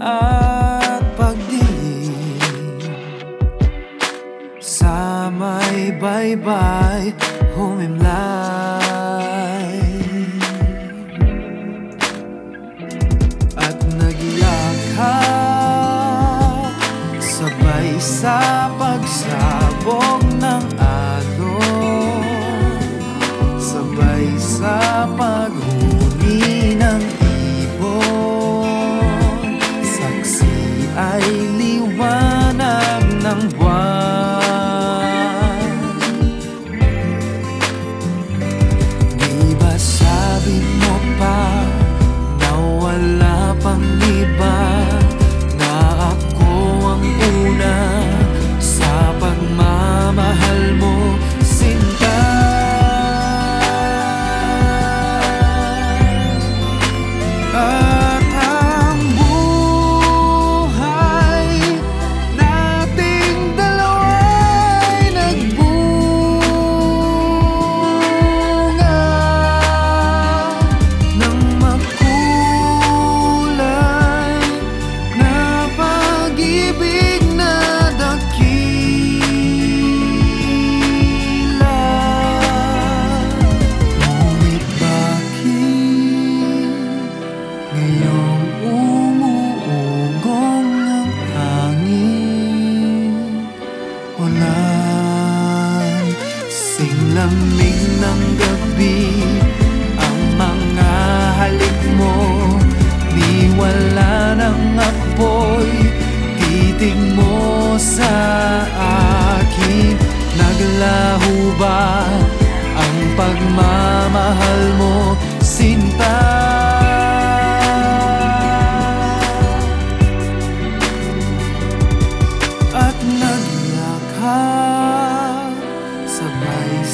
at pagdilim. Sa may baybay humimlay. At nagyakap sabay sa pagsabog. Lamig ng gabi Ang mga halik mo. Di wala ng apoy Titig mo sa akin. Naglaho ba ang pagmamahal mo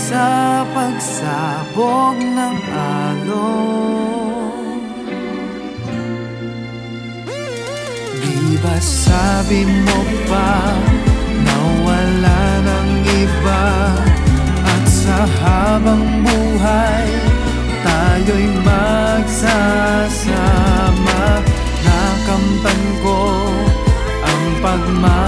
sa pagsabog ng alon. Di ba sabi mo pa na wala ng iba? At sa habang buhay tayo'y magsasama. Nakamtan ko ang pagmamahal